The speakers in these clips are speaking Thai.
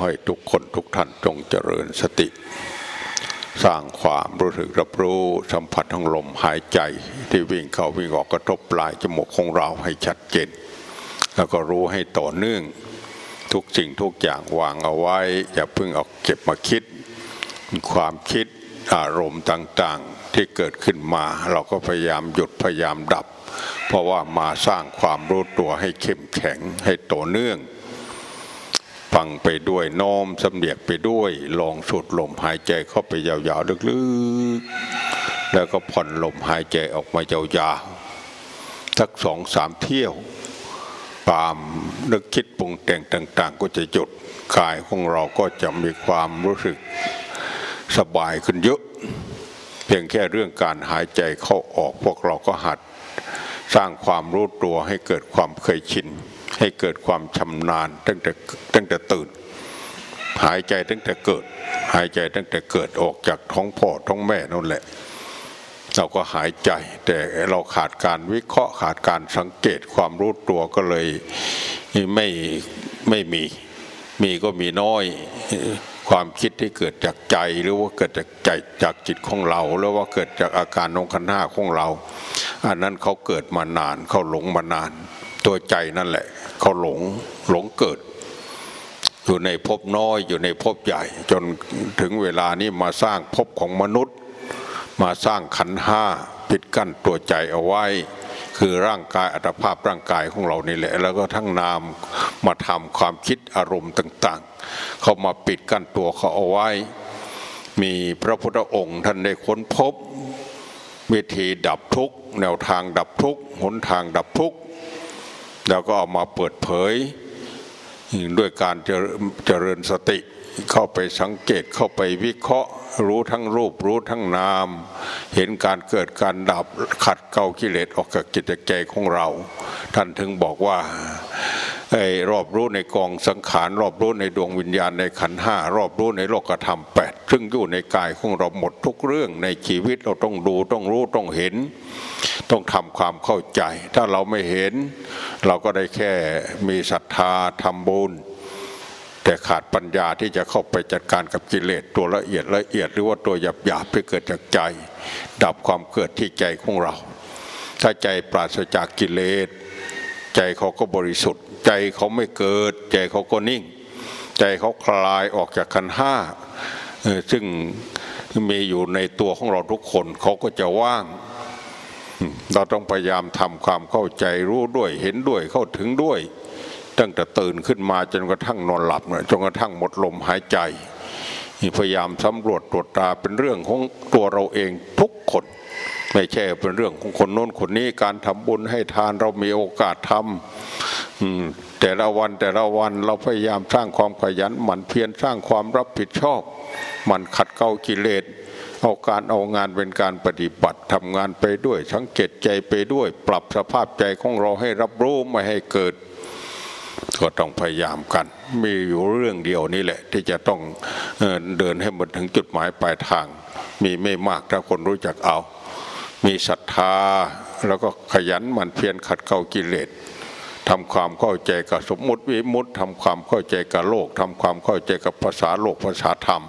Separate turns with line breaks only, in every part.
ให้ทุกคนทุกท่านจงเจริญสติ สร้างความรู้สึกรับรู้สัมผัสทั้งลมหายใจที่วิ่งเข้าวิ่งออกกระทบปลายจมูกของเราให้ชัดเจน แล้วก็รู้ให้ต่อเนื่องทุกสิ่งทุกอย่างวางเอาไว้ อย่าเพิ่งเอาเก็บมาคิด ความคิดอารมณ์ต่างๆที่เกิดขึ้นมา เราก็พยายามหยุดพยายามดับ เพราะว่ามาสร้างความรู้ตัวให้เข้มแข็งให้ต่อเนื่อง ฟังไปด้วยน้มสำเนียกไปด้วย ลองสูดลมหายใจเข้าไปยาวๆลึกๆ แล้วก็ผ่อนลมหายใจออกมายาวๆสักสองสามเที่ยวความนึกคิดปรุงแต่งต่าง ๆ ก็จะหยุดกายของเราก็จะมีความรู้สึกสบายขึ้นเยอะ เพียงแค่เรื่องการหายใจเข้าออกพวกเราก็หัด สร้างความรู้ตัวให้เกิดความเคยชิน ให้เกิดความชำนาญตั้งแต่ตั้งแต่ตื่น หายใจตั้งแต่เกิด หายใจตั้งแต่เกิดออกจากท้องพ่อท้องแม่นั่นแหละ เราก็หายใจแต่เราขาดการวิเคราะห์ขาดการสังเกตความรู้ตัวก็เลยไม่ไม่มีมีก็มีน้อยความคิดที่เกิดจากใจหรือว่าเกิดจากใจจากจิตของเรา หรือว่าเกิดจากอาการองคันห้าของเรา อันนั้นเขาเกิดมานานเขาหลงมานาน ตัวใจนั่นแหละ เขาหลงหลงเกิด อยู่ในภพน้อยอยู่ในภพใหญ่ จนถึงเวลานี้มาสร้างภพของมนุษย์ มาสร้างขันห้าปิดกั้นตัวใจเอาไว้ คือร่างกายอัตภาพร่างกายของเรานี่แหละ แล้วก็ทั้งนามมาทำความคิดอารมณ์ต่าง ๆ เขามาปิดกั้นตัวเขาเอาไว้ มีพระพุทธองค์ท่านได้ค้นพบวิธีดับทุกข์แนวทางดับทุกข์หนทางดับทุกข์ แล้วก็เอามาเปิดเผยด้วยการเจริญสติเข้าไปสังเกตเข้าไปวิเคราะห์ รู้ทั้งรูปรู้ทั้งนาม เห็นการเกิดการดับขัดเกลากิเลสออกจากจิตใจของเรา ท่านถึงบอกว่า ไอ้รอบรู้ในกองสังขาร รอบรู้ในดวงวิญญาณในขันห้ารอบรู้ในโลกธรรมแปดซึ่งอยู่ในกายของเราหมดทุกเรื่องในชีวิตเราต้องดูต้องรู้ต้องเห็น ต้องทำความเข้าใจ ถ้าเราไม่เห็น เราก็ได้แค่มีศรัทธาทำบุญแต่ขาดปัญญาที่จะเข้าไปจัดการกับกิเลสตัวละเอียดละเอียดหรือว่าตัวหยาบหยาบที่เกิดจากใจ ดับความเกิดที่ใจของเรา ถ้าใจปราศจากกิเลส ใจเขาก็บริสุทธิ์ ใจเขาไม่เกิด ใจเขาก็นิ่ง ใจเขาคลายออกจากขันห้าซึ่งมีอยู่ในตัวของเราทุกคนเขาก็จะว่าง เราต้องพยายามทำความเข้าใจรู้ด้วยเห็นด้วยเข้าถึงด้วย ตั้งแต่ตื่นขึ้นมาจนกระทั่งนอนหลับจนกระทั่งหมดลมหายใจ พยายามสำรวจตรวจตาเป็นเรื่องของตัวเราเองทุกคน ไม่ใช่เป็นเรื่องของคนโน้นคนนี้การทำบุญให้ทานเรามีโอกาสทำแต่ละวันแต่ละวันเราพยายามสร้างความขยันหมั่นเพียรสร้างความรับผิดชอบมันขัดเกลากิเลสเอาการเอางานเป็นการปฏิบัติทำงานไปด้วยสังเกตใจไปด้วย ปรับสภาพใจของเราให้รับรู้ไม่ให้เกิด ก็ต้องพยายามกัน มีอยู่เรื่องเดียวนี่แหละ ที่จะต้องเดินให้หมดถึงจุดหมายปลายทาง มีไม่มากถ้าคนรู้จักเอา มีศรัทธาแล้วก็ขยันหมั่นเพียรขัดเกลากิเลสทำความเข้าใจกับสมมุติวิมุติทำความเข้าใจกับโลกทำความเข้าใจกับภาษาโลกภาษาธรรม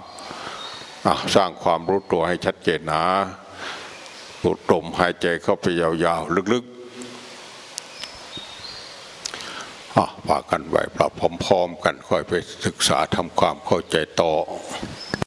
สร้างความรู้ตัวให้ชัดเจนนะสูดลมหายใจเข้าไปยาวๆ ลึกๆ ฝากกันไหวปรับพร้อมๆกันค่อยไปศึกษาทำความเข้าใจต่อ